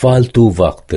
फालतू वक्त